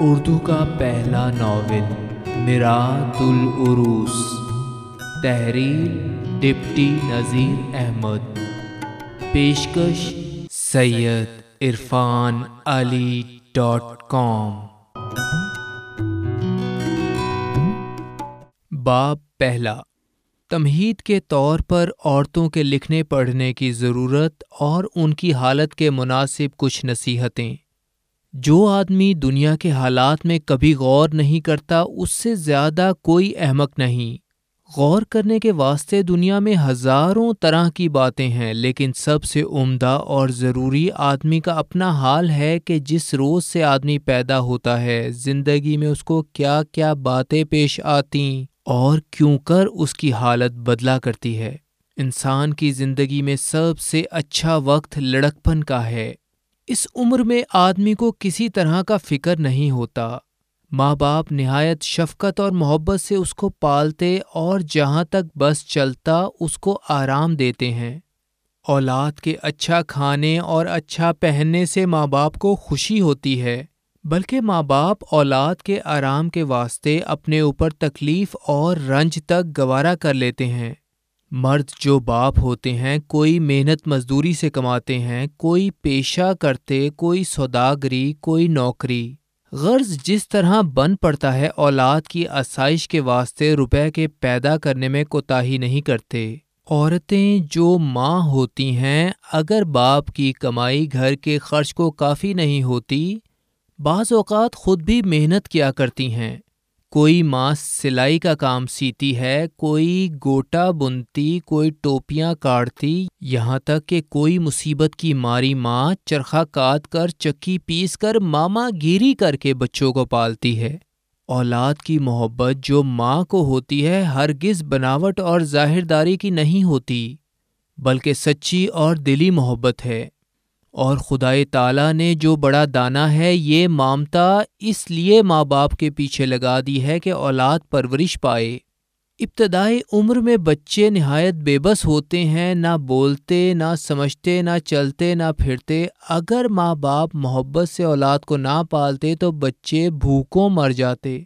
اردو کا پہلا ناول میرات العروس تحریر، ڈپٹی نذیر احمد۔ پیشکش، سید عرفان علی ڈاٹ کام۔ باب پہلا۔ تمہید کے طور پر عورتوں کے لکھنے پڑھنے کی ضرورت اور ان کی حالت کے مناسب کچھ نصیحتیں۔ جو آدمی دنیا کے حالات میں کبھی غور نہیں کرتا، اس سے زیادہ کوئی احمق نہیں۔ غور کرنے کے واسطے دنیا میں ہزاروں طرح کی باتیں ہیں، لیکن سب سے عمدہ اور ضروری آدمی کا اپنا حال ہے کہ جس روز سے آدمی پیدا ہوتا ہے، زندگی میں اس کو کیا کیا باتیں پیش آتیں اور کیوں کر اس کی حالت بدلا کرتی ہے۔ انسان کی زندگی میں سب سے اچھا وقت لڑکپن کا ہے۔ اس عمر میں آدمی کو کسی طرح کا فکر نہیں ہوتا۔ ماں باپ نہایت شفقت اور محبت سے اس کو پالتے اور جہاں تک بس چلتا اس کو آرام دیتے ہیں۔ اولاد کے اچھا کھانے اور اچھا پہننے سے ماں باپ کو خوشی ہوتی ہے، بلکہ ماں باپ اولاد کے آرام کے واسطے اپنے اوپر تکلیف اور رنج تک گوارا کر لیتے ہیں۔ مرد جو باپ ہوتے ہیں، کوئی محنت مزدوری سے کماتے ہیں، کوئی پیشہ کرتے، کوئی سوداگری، کوئی نوکری۔ غرض جس طرح بن پڑتا ہے، اولاد کی آسائش کے واسطے روپے کے پیدا کرنے میں کوتاہی نہیں کرتے۔ عورتیں جو ماں ہوتی ہیں، اگر باپ کی کمائی گھر کے خرچ کو کافی نہیں ہوتی، بعض اوقات خود بھی محنت کیا کرتی ہیں۔ کوئی ماں سلائی کا کام سیتی ہے، کوئی گوٹا بنتی، کوئی ٹوپیاں کاٹتی یہاں تک کہ کوئی مصیبت کی ماری ماں چرخا کاٹ کر، چکی پیس کر، ماما گیری کر کے بچوں کو پالتی ہے۔ اولاد کی محبت جو ماں کو ہوتی ہے، ہرگز بناوٹ اور ظاہرداری کی نہیں ہوتی، بلکہ سچی اور دلی محبت ہے۔ اور خدائے تعالیٰ نے جو بڑا دانا ہے، یہ مامتا اس لیے ماں باپ کے پیچھے لگا دی ہے کہ اولاد پرورش پائے۔ ابتدائی عمر میں بچے نہایت بے بس ہوتے ہیں، نہ بولتے، نہ سمجھتے، نہ چلتے، نہ پھرتے۔ اگر ماں باپ محبت سے اولاد کو نہ پالتے تو بچے بھوکوں مر جاتے۔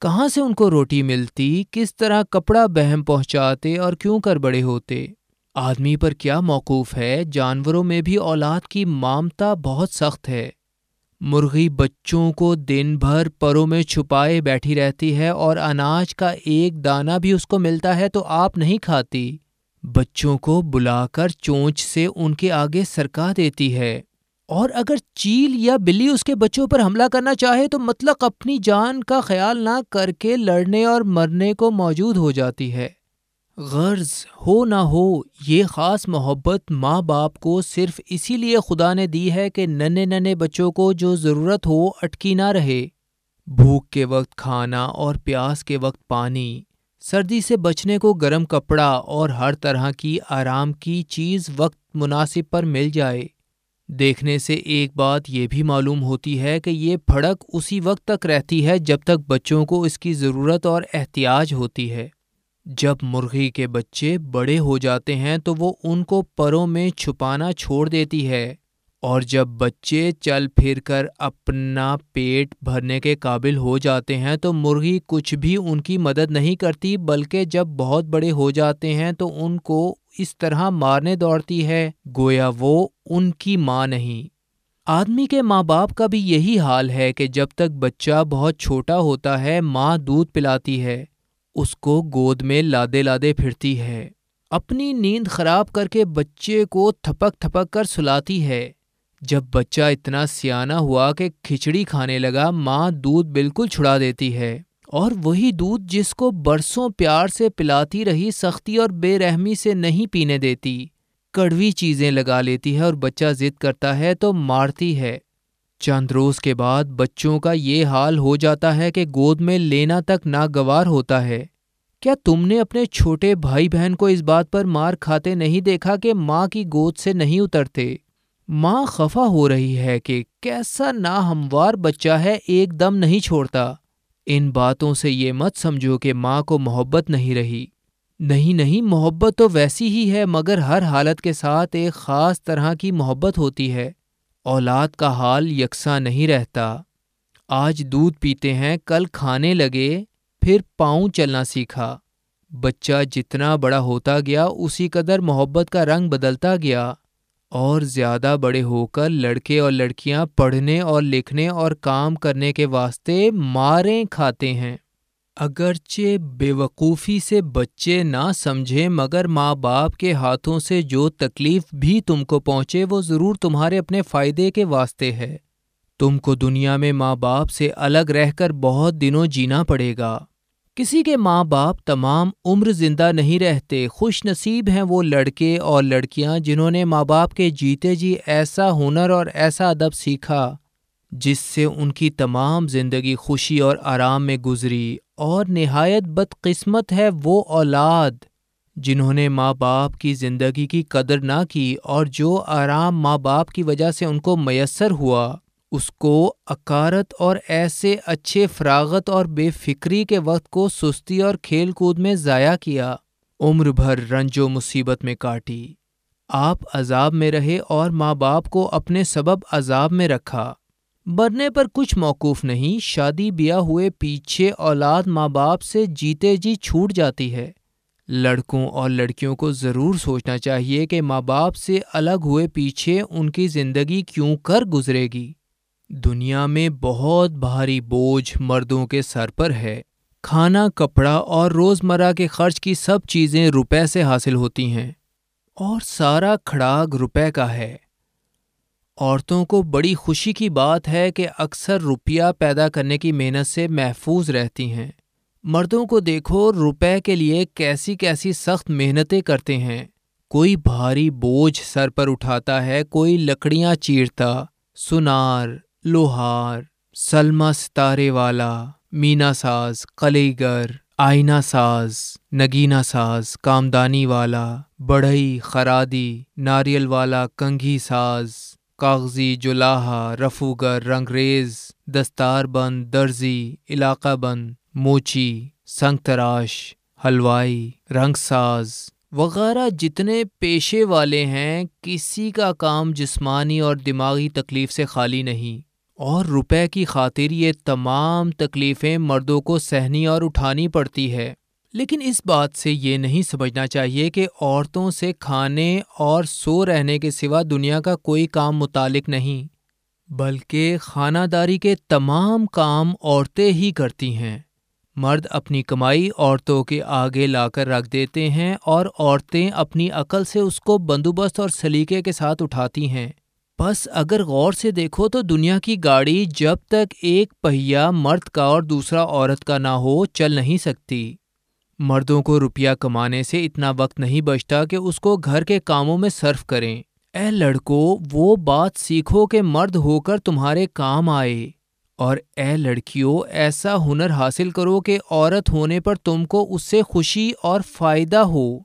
کہاں سے ان کو روٹی ملتی؟ کس طرح کپڑا بہم پہنچاتے اور کیوں کر بڑے ہوتے؟ آدمی پر کیا موقوف ہے؟ جانوروں میں بھی اولاد کی مامتا بہت سخت ہے۔ مرغی بچوں کو دن بھر پروں میں چھپائے بیٹھی رہتی ہے اور اناج کا ایک دانہ بھی اس کو ملتا ہے تو آپ نہیں کھاتی۔ بچوں کو بلا کر چونچ سے ان کے آگے سرکا دیتی ہے۔ اور اگر چیل یا بلی اس کے بچوں پر حملہ کرنا چاہے تو مطلق اپنی جان کا خیال نہ کر کے لڑنے اور مرنے کو موجود ہو جاتی ہے۔ غرض ہو نہ ہو، یہ خاص محبت ماں باپ کو صرف اسی لیے خدا نے دی ہے کہ ننے ننے بچوں کو جو ضرورت ہو اٹکی نہ رہے۔ بھوک کے وقت کھانا اور پیاس کے وقت پانی، سردی سے بچنے کو گرم کپڑا اور ہر طرح کی آرام کی چیز وقت مناسب پر مل جائے۔ دیکھنے سے ایک بات یہ بھی معلوم ہوتی ہے کہ یہ پھڑک اسی وقت تک رہتی ہے جب تک بچوں کو اس کی ضرورت اور احتیاج ہوتی ہے۔ جب مرغی کے بچے بڑے ہو جاتے ہیں تو وہ ان کو پروں میں چھپانا چھوڑ دیتی ہے اور جب بچے چل پھر کر اپنا پیٹ بھرنے کے قابل ہو جاتے ہیں تو مرغی کچھ بھی ان کی مدد نہیں کرتی، بلکہ جب بہت بڑے ہو جاتے ہیں تو ان کو اس طرح مارنے دوڑتی ہے، گویا وہ ان کی ماں نہیں۔ آدمی کے ماں باپ کا بھی یہی حال ہے کہ جب تک بچہ بہت چھوٹا ہوتا ہے، ماں دودھ پلاتی ہے۔ اس کو گود میں لادے لادے پھرتی ہے۔ اپنی نیند خراب کر کے بچے کو تھپک تھپک کر سلاتی ہے۔ جب بچہ اتنا سیانا ہوا کہ کھچڑی کھانے لگا، ماں دودھ بالکل چھڑا دیتی ہے۔ اور وہی دودھ جس کو برسوں پیار سے پلاتی رہی، سختی اور بے رحمی سے نہیں پینے دیتی۔ کڑوی چیزیں لگا لیتی ہے اور بچہ ضد کرتا ہے تو مارتی ہے۔ چند روز کے بعد بچوں کا یہ حال ہو جاتا ہے کہ گود میں لینا تک ناگوار ہوتا ہے۔ کیا تم نے اپنے چھوٹے بھائی بہن کو اس بات پر مار کھاتے نہیں دیکھا کہ ماں کی گود سے نہیں اترتے؟ ماں خفا ہو رہی ہے کہ کیسا نا ہموار بچہ ہے، ایک دم نہیں چھوڑتا۔ ان باتوں سے یہ مت سمجھو کہ ماں کو محبت نہیں رہی۔ نہیں نہیں، محبت تو ویسی ہی ہے، مگر ہر حالت کے ساتھ ایک خاص طرح کی محبت ہوتی ہے۔ اولاد کا حال یکساں نہیں رہتا۔ آج دودھ پیتے ہیں، کل کھانے لگے، پھر پاؤں چلنا سیکھا۔ بچہ جتنا بڑا ہوتا گیا، اسی قدر محبت کا رنگ بدلتا گیا۔ اور زیادہ بڑے ہو کر لڑکے اور لڑکیاں پڑھنے اور لکھنے اور کام کرنے کے واسطے ماریں کھاتے ہیں۔ اگرچہ بے وقوفی سے بچے نہ سمجھیں، مگر ماں باپ کے ہاتھوں سے جو تکلیف بھی تم کو پہنچے، وہ ضرور تمہارے اپنے فائدے کے واسطے ہے۔ تم کو دنیا میں ماں باپ سے الگ رہ کر بہت دنوں جینا پڑے گا۔ کسی کے ماں باپ تمام عمر زندہ نہیں رہتے، خوش نصیب ہیں وہ لڑکے اور لڑکیاں جنہوں نے ماں باپ کے جیتے جی ایسا ہنر اور ایسا ادب سیکھا، جس سے ان کی تمام زندگی خوشی اور آرام میں گزری۔ اور نہایت بدقسمت ہے وہ اولاد، جنہوں نے ماں باپ کی زندگی کی قدر نہ کی اور جو آرام ماں باپ کی وجہ سے ان کو میسر ہوا، اس کو اکارت اور ایسے اچھے فراغت اور بے فکری کے وقت کو سستی اور کھیل کود میں ضائع کیا، عمر بھر رنج و مصیبت میں کاٹی۔ آپ عذاب میں رہے اور ماں باپ کو اپنے سبب عذاب میں رکھا۔ مرنے پر کچھ موقوف نہیں، شادی بیاہ ہوئے پیچھے اولاد ماں باپ سے جیتے جی چھوٹ جاتی ہے۔ لڑکوں اور لڑکیوں کو ضرور سوچنا چاہیے کہ ماں باپ سے الگ ہوئے پیچھے ان کی زندگی کیوں کر گزرے گی۔ دنیا میں بہت بھاری بوجھ مردوں کے سر پر ہے۔ کھانا، کپڑا اور روزمرہ کے خرچ کی سب چیزیں روپے سے حاصل ہوتی ہیں۔ اور سارا کھڑاگ روپے کا ہے۔ عورتوں کو بڑی خوشی کی بات ہے کہ اکثر روپیہ پیدا کرنے کی محنت سے محفوظ رہتی ہیں۔ مردوں کو دیکھو روپے کے لیے کیسی کیسی سخت محنتیں کرتے ہیں۔ کوئی بھاری بوجھ سر پر اٹھاتا ہے، کوئی لکڑیاں چیرتا۔ سنار، لوہار سلما ستارے والا، مینا ساز کلیگر آئینہ ساز، نگینہ ساز، کامدانی والا، بڑھئی، خرادی، ناریل والا، کنگھی ساز۔ کاغذی جلاحا رفوگر، رنگریز دستار بند درزی، علاقہ بند، موچی سنگ تراش حلوائی رنگ ساز وغیرہ جتنے پیشے والے ہیں، کسی کا کام جسمانی اور دماغی تکلیف سے خالی نہیں۔ اور روپے کی خاطر یہ تمام تکلیفیں مردوں کو سہنی اور اٹھانی پڑتی ہے۔ لیکن اس بات سے یہ نہیں سمجھنا چاہیے کہ عورتوں سے کھانے اور سو رہنے کے سوا دنیا کا کوئی کام متعلق نہیں، بلکہ خانہ داری کے تمام کام عورتیں ہی کرتی ہیں۔ مرد اپنی کمائی عورتوں کے آگے لا کر رکھ دیتے ہیں اور عورتیں اپنی عقل سے اس کو بندوبست اور سلیقے کے ساتھ اٹھاتی ہیں۔ بس اگر غور سے دیکھو تو دنیا کی گاڑی جب تک ایک پہیا مرد کا اور دوسرا عورت کا نہ ہو، چل نہیں سکتی۔ مردوں کو روپیہ کمانے سے اتنا وقت نہیں بچتا کہ اس کو گھر کے کاموں میں صرف کریں۔ اے لڑکو، وہ بات سیکھو کہ مرد ہو کر تمہارے کام آئے۔ اور اے لڑکیوں ایسا ہنر حاصل کرو کہ عورت ہونے پر تم کو اس سے خوشی اور فائدہ ہو۔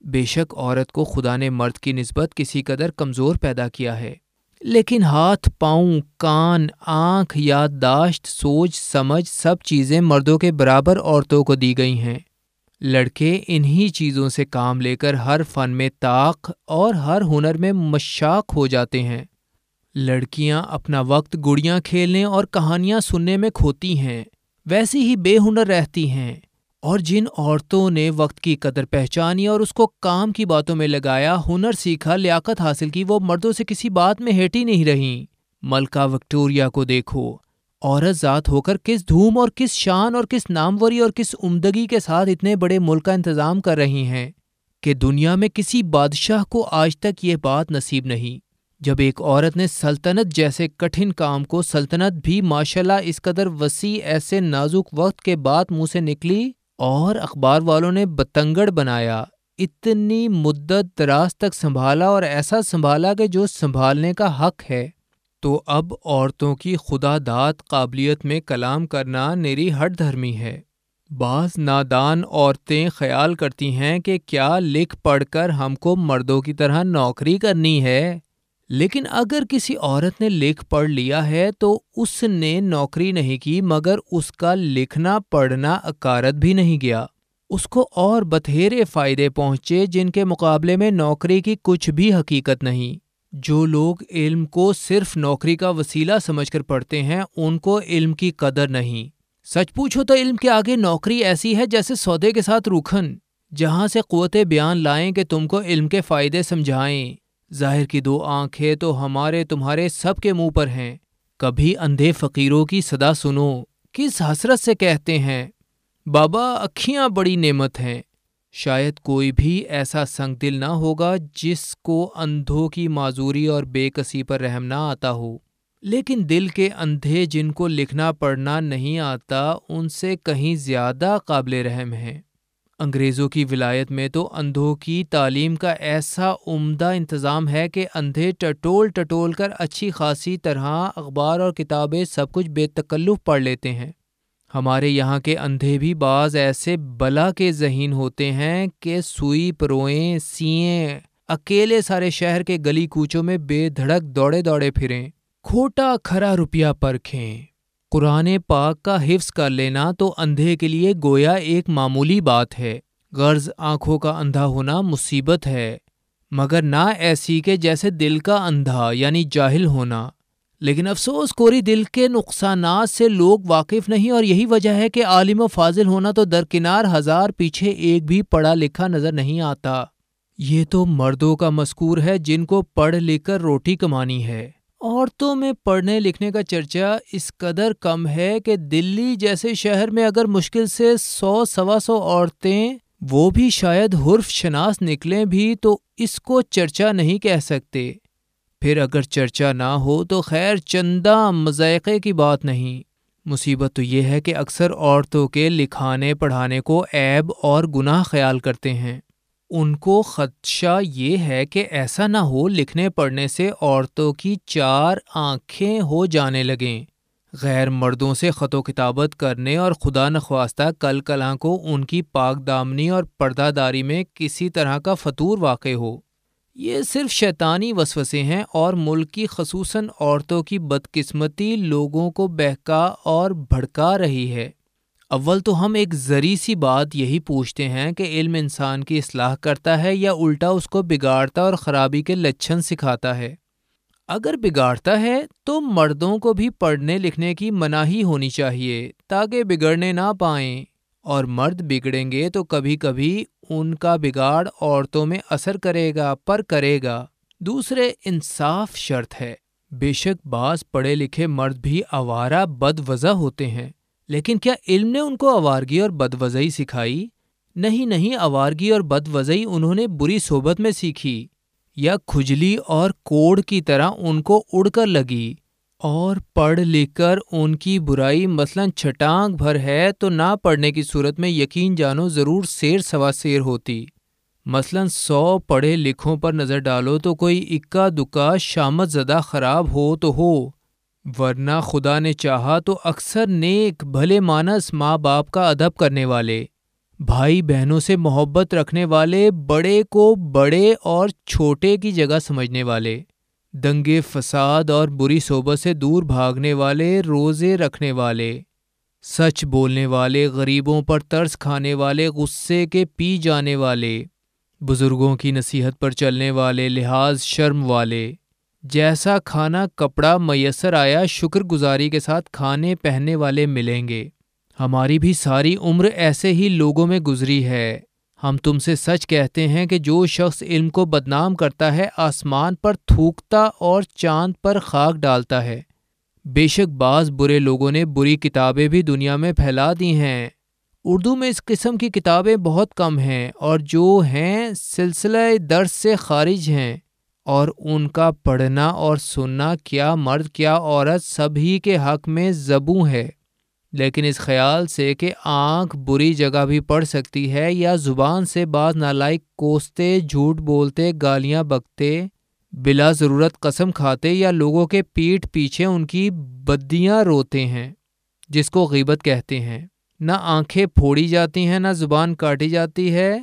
بے شک عورت کو خدا نے مرد کی نسبت کسی قدر کمزور پیدا کیا ہے۔ لیکن ہاتھ، پاؤں، کان، آنکھ، یادداشت، سوچ، سمجھ، سب چیزیں مردوں کے برابر عورتوں کو دی گئی ہیں۔ لڑکے انہی چیزوں سے کام لے کر ہر فن میں طاق اور ہر ہنر میں مشاق ہو جاتے ہیں۔ لڑکیاں اپنا وقت گڑیاں کھیلنے اور کہانیاں سننے میں کھوتی ہیں، ویسی ہی بے ہنر رہتی ہیں۔ اور جن عورتوں نے وقت کی قدر پہچانی اور اس کو کام کی باتوں میں لگایا، ہنر سیکھا، لیاقت حاصل کی، وہ مردوں سے کسی بات میں ہیٹی نہیں رہیں۔ ملکہ وکٹوریا کو دیکھو۔ عورت ذات ہو کر کس دھوم اور کس شان اور کس ناموری اور کس عمدگی کے ساتھ اتنے بڑے ملک کا انتظام کر رہی ہیں کہ دنیا میں کسی بادشاہ کو آج تک یہ بات نصیب نہیں۔ جب ایک عورت نے سلطنت جیسے کٹھن کام کو، سلطنت بھی ماشاء اللہ اس قدر وسیع، ایسے نازک وقت کے بعد منہ سے نکلی اور اخبار والوں نے بتنگڑ بنایا، اتنی مدت دراز تک سنبھالا اور ایسا سنبھالا کہ جو سنبھالنے کا حق ہے۔ تو اب عورتوں کی خدا داد قابلیت میں کلام کرنا میری ہٹ دھرمی ہے۔ بعض نادان عورتیں خیال کرتی ہیں کہ کیا لکھ پڑھ کر ہم کو مردوں کی طرح نوکری کرنی ہے۔ لیکن اگر کسی عورت نے لکھ پڑھ لیا ہے تو اس نے نوکری نہیں کی، مگر اس کا لکھنا پڑھنا اکارت بھی نہیں گیا۔ اس کو اور بتھیرے فائدے پہنچے جن کے مقابلے میں نوکری کی کچھ بھی حقیقت نہیں۔ جو لوگ علم کو صرف نوکری کا وسیلہ سمجھ کر پڑھتے ہیں، ان کو علم کی قدر نہیں۔ سچ پوچھو تو علم کے آگے نوکری ایسی ہے جیسے سودے کے ساتھ روکھن جہاں سے قوت بیان لائیں کہ تم کو علم کے فائدے سمجھائیں۔ ظاہر کی دو آنکھیں تو ہمارے تمہارے سب کے منہ پر ہیں۔ کبھی اندھے فقیروں کی صدا سنو، کس حسرت سے کہتے ہیں، بابا، اکھیاں بڑی نعمت ہیں۔ شاید کوئی بھی ایسا سنگ دل نہ ہوگا جس کو اندھوں کی معذوری اور بے کسی پر رحم نہ آتا ہو۔ لیکن دل کے اندھے جن کو لکھنا پڑھنا نہیں آتا، ان سے کہیں زیادہ قابل رحم ہیں۔ انگریزوں کی ولایت میں تو اندھوں کی تعلیم کا ایسا عمدہ انتظام ہے کہ اندھے ٹٹول ٹٹول کر اچھی خاصی طرح اخبار اور کتابیں سب کچھ بے تکلف پڑھ لیتے ہیں۔ ہمارے یہاں کے اندھے بھی بعض ایسے بلا کے ذہین ہوتے ہیں کہ سوئی پروئیں، سیئیں، اکیلے سارے شہر کے گلی کوچوں میں بے دھڑک دوڑے دوڑے پھریں۔ کھوٹا کھرا روپیہ پرکھیں قرآن پاک کا حفظ کر لینا تو اندھے کے لیے گویا ایک معمولی بات ہے۔ غرض آنکھوں کا اندھا ہونا مصیبت ہے، مگر نہ ایسی کہ جیسے دل کا اندھا یعنی جاہل ہونا۔ لیکن افسوس، کوری دل کے نقصانات سے لوگ واقف نہیں اور یہی وجہ ہے کہ عالم و فاضل ہونا تو درکنار ہزار پیچھے ایک بھی پڑھا لکھا نظر نہیں آتا۔ یہ تو مردوں کا مذکور ہے جن کو پڑھ لکھ کر روٹی کمانی ہے۔ عورتوں میں پڑھنے لکھنے کا چرچا اس قدر کم ہے کہ دلی جیسے شہر میں اگر مشکل سے سو، سوا سو عورتیں وہ بھی شاید حرف شناس نکلیں بھی تو اس کو چرچا نہیں کہہ سکتے۔ پھر اگر چرچا نہ ہو تو خیر چندہ مذائقے کی بات نہیں۔ مصیبت تو یہ ہے کہ اکثر عورتوں کے لکھانے پڑھانے کو عیب اور گناہ خیال کرتے ہیں۔ ان کو خدشہ یہ ہے کہ ایسا نہ ہو لکھنے پڑھنے سے عورتوں کی چار آنکھیں ہو جانے لگیں۔ غیر مردوں سے خط و کتابت کرنے اور خدا نخواستہ کل کلاں کو ان کی پاک دامنی اور پردہ داری میں کسی طرح کا فطور واقع ہو۔ یہ صرف شیطانی وسوسے ہیں اور ملک کی خصوصاً عورتوں کی بدقسمتی لوگوں کو بہکا اور بھڑکا رہی ہے۔ اول تو ہم ایک ذری سی بات یہی پوچھتے ہیں کہ علم انسان کی اصلاح کرتا ہے یا الٹا اس کو بگاڑتا اور خرابی کے لچھن سکھاتا ہے۔ اگر بگاڑتا ہے تو مردوں کو بھی پڑھنے لکھنے کی مناہی ہونی چاہیے تاکہ بگڑنے نہ پائیں۔ اور مرد بگڑیں گے تو کبھی کبھی ان کا بگاڑ عورتوں میں اثر کرے گا، پر کرے گا۔ دوسرے، انصاف شرط ہے۔ بے شک بعض پڑھے لکھے مرد بھی آوارہ بد وضع ہوتے ہیں۔ لیکن کیا علم نے ان کو آوارگی اور بد وضعی سکھائی؟ نہیں نہیں، آوارگی اور بد وضعی انہوں نے بری صحبت میں سیکھی۔ یا کھجلی اور کوڑ کی طرح ان کو اڑ کر لگی۔ اور پڑھ لکھ کر ان کی برائی مثلا چھٹانگ بھر ہے تو نہ پڑھنے کی صورت میں یقین جانو ضرور سیر سوا سیر ہوتی۔ مثلا سو پڑھے لکھوں پر نظر ڈالو تو کوئی اکا دکا شامت زدہ خراب ہو تو ہو۔ ورنہ خدا نے چاہا تو اکثر نیک بھلے مانس ماں باپ کا ادب کرنے والے، بھائی بہنوں سے محبت رکھنے والے، بڑے کو بڑے اور چھوٹے کی جگہ سمجھنے والے۔ دنگے فساد اور بری صحبت سے دور بھاگنے والے، روزے رکھنے والے، سچ بولنے والے، غریبوں پر ترس کھانے والے، غصے کے پی جانے والے، بزرگوں کی نصیحت پر چلنے والے، لحاظ شرم والے۔ جیسا کھانا کپڑا میسر آیا، شکر گزاری کے ساتھ کھانے پہننے والے ملیں گے۔ ہماری بھی ساری عمر ایسے ہی لوگوں میں گزری ہے۔ ہم تم سے سچ کہتے ہیں کہ جو شخص علم کو بدنام کرتا ہے، آسمان پر تھوکتا اور چاند پر خاک ڈالتا ہے۔ بے شک بعض برے لوگوں نے بری کتابیں بھی دنیا میں پھیلا دی ہیں۔ اردو میں اس قسم کی کتابیں بہت کم ہیں اور جو ہیں سلسلہ درس سے خارج ہیں۔ اور ان کا پڑھنا اور سننا، کیا مرد، کیا عورت سبھی کے حق میں زبوں ہے۔ لیکن اس خیال سے کہ آنکھ بری جگہ بھی پڑ سکتی ہے یا زبان سے بعض نالائق کوستے، جھوٹ بولتے، گالیاں بکتے، بلا ضرورت قسم کھاتے یا لوگوں کے پیٹ پیچھے ان کی بدیاں روتے ہیں، جس کو غیبت کہتے ہیں۔ نہ آنکھیں پھوڑی جاتی ہیں، نہ زبان کاٹی جاتی ہے۔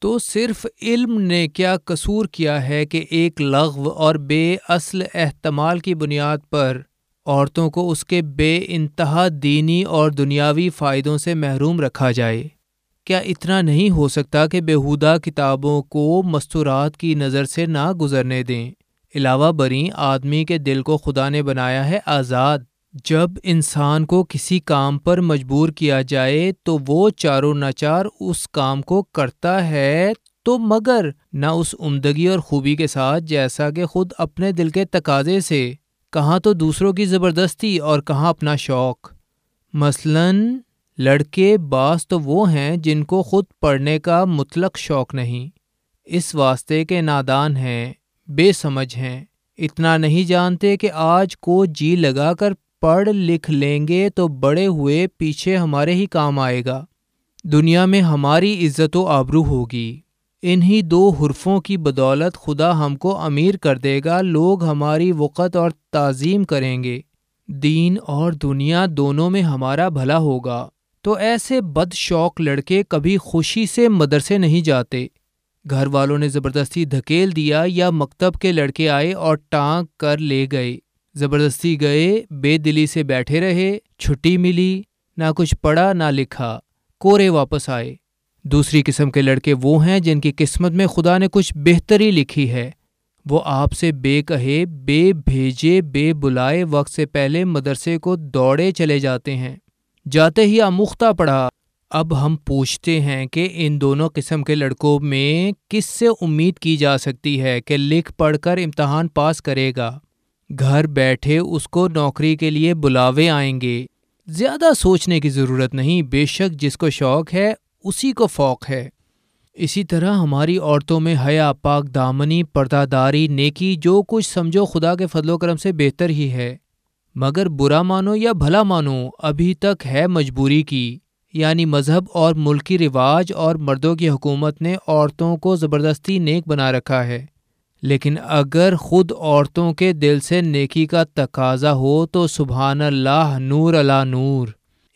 تو صرف علم نے کیا قصور کیا ہے کہ ایک لغو اور بے اصل احتمال کی بنیاد پر عورتوں کو اس کے بے انتہا دینی اور دنیاوی فائدوں سے محروم رکھا جائے۔ کیا اتنا نہیں ہو سکتا کہ بےحودہ کتابوں کو مستورات کی نظر سے نہ گزرنے دیں۔ علاوہ بری آدمی کے دل کو خدا نے بنایا ہے آزاد۔ جب انسان کو کسی کام پر مجبور کیا جائے تو وہ چاروں ناچار اس کام کو کرتا ہے تو مگر نہ اس عمدگی اور خوبی کے ساتھ جیسا کہ خود اپنے دل کے تقاضے سے۔ کہاں تو دوسروں کی زبردستی اور کہاں اپنا شوق۔ مثلاً، لڑکے بعض تو وہ ہیں جن کو خود پڑھنے کا مطلق شوق نہیں۔ اس واسطے کے نادان ہیں، بے سمجھ ہیں۔ اتنا نہیں جانتے کہ آج کو جی لگا کر پڑھ لکھ لیں گے تو بڑے ہوئے پیچھے ہمارے ہی کام آئے گا۔ دنیا میں ہماری عزت و آبرو ہوگی۔ انہی دو حرفوں کی بدولت خدا ہم کو امیر کر دے گا، لوگ ہماری وقت اور تعظیم کریں گے۔ دین اور دنیا دونوں میں ہمارا بھلا ہوگا۔ تو ایسے بد شوق لڑکے کبھی خوشی سے مدرسے نہیں جاتے۔ گھر والوں نے زبردستی دھکیل دیا یا مکتب کے لڑکے آئے اور ٹانگ کر لے گئے۔ زبردستی گئے، بے دلی سے بیٹھے رہے، چھٹی ملی، نہ کچھ پڑھا، نہ لکھا۔ کورے واپس آئے۔ دوسری قسم کے لڑکے وہ ہیں جن کی قسمت میں خدا نے کچھ بہتری لکھی ہے۔ وہ آپ سے بے کہے، بے بھیجے، بے بلائے وقت سے پہلے مدرسے کو دوڑے چلے جاتے ہیں۔ جاتے ہی آموختہ پڑھا۔ اب ہم پوچھتے ہیں کہ ان دونوں قسم کے لڑکوں میں کس سے امید کی جا سکتی ہے کہ لکھ پڑھ کر امتحان پاس کرے گا۔ گھر بیٹھے اس کو نوکری کے لیے بلاوے آئیں گے۔ زیادہ سوچنے کی ضرورت نہیں، بے شک جس کو شوق ہے اسی کو فوق ہے۔ اسی طرح ہماری عورتوں میں حیا، پاک، دامنی پردہ داری نیکی، جو کچھ سمجھو خدا کے فضل و کرم سے بہتر ہی ہے۔ مگر برا مانو یا بھلا مانو، ابھی تک ہے مجبوری کی۔ یعنی مذہب اور ملکی رواج اور مردوں کی حکومت نے عورتوں کو زبردستی نیک بنا رکھا ہے۔ لیکن اگر خود عورتوں کے دل سے نیکی کا تقاضا ہو تو سبحان اللہ، نور اللہ نور۔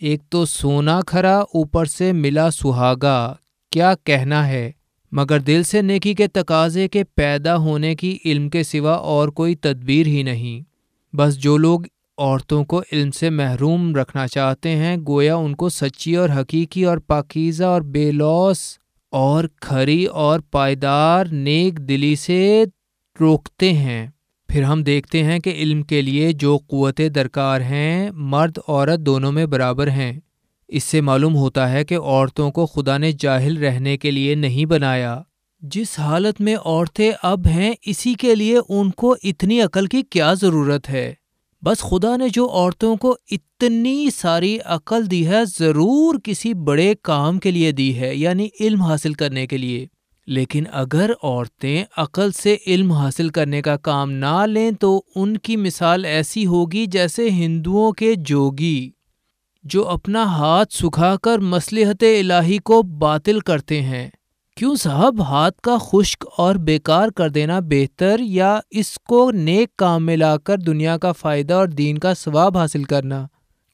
ایک تو سونا کھرا اوپر سے ملا سہاگا، کیا کہنا ہے؟ مگر دل سے نیکی کے تقاضے کے پیدا ہونے کی علم کے سوا اور کوئی تدبیر ہی نہیں۔ بس جو لوگ عورتوں کو علم سے محروم رکھنا چاہتے ہیں، گویا ان کو سچی اور حقیقی اور پاکیزہ اور بے لوس اور کھری اور پائیدار نیک دلی سے روکتے ہیں۔ پھر ہم دیکھتے ہیں کہ علم کے لیے جو قوتیں درکار ہیں، مرد، عورت دونوں میں برابر ہیں۔ اس سے معلوم ہوتا ہے کہ عورتوں کو خدا نے جاہل رہنے کے لیے نہیں بنایا۔ جس حالت میں عورتیں اب ہیں، اسی کے لیے ان کو اتنی عقل کی کیا ضرورت ہے؟ بس خدا نے جو عورتوں کو اتنی ساری عقل دی ہے، ضرور کسی بڑے کام کے لیے دی ہے یعنی علم حاصل کرنے کے لیے۔ لیکن اگر عورتیں عقل سے علم حاصل کرنے کا کام نہ لیں تو ان کی مثال ایسی ہوگی جیسے ہندوؤں کے جوگی، جو اپنا ہاتھ سکھا کر مصلحت الہی کو باطل کرتے ہیں۔ کیوں صاحب؟ ہاتھ کا خشک اور بیکار کر دینا بہتر یا اس کو نیک کام میں لا کر دنیا کا فائدہ اور دین کا ثواب حاصل کرنا؟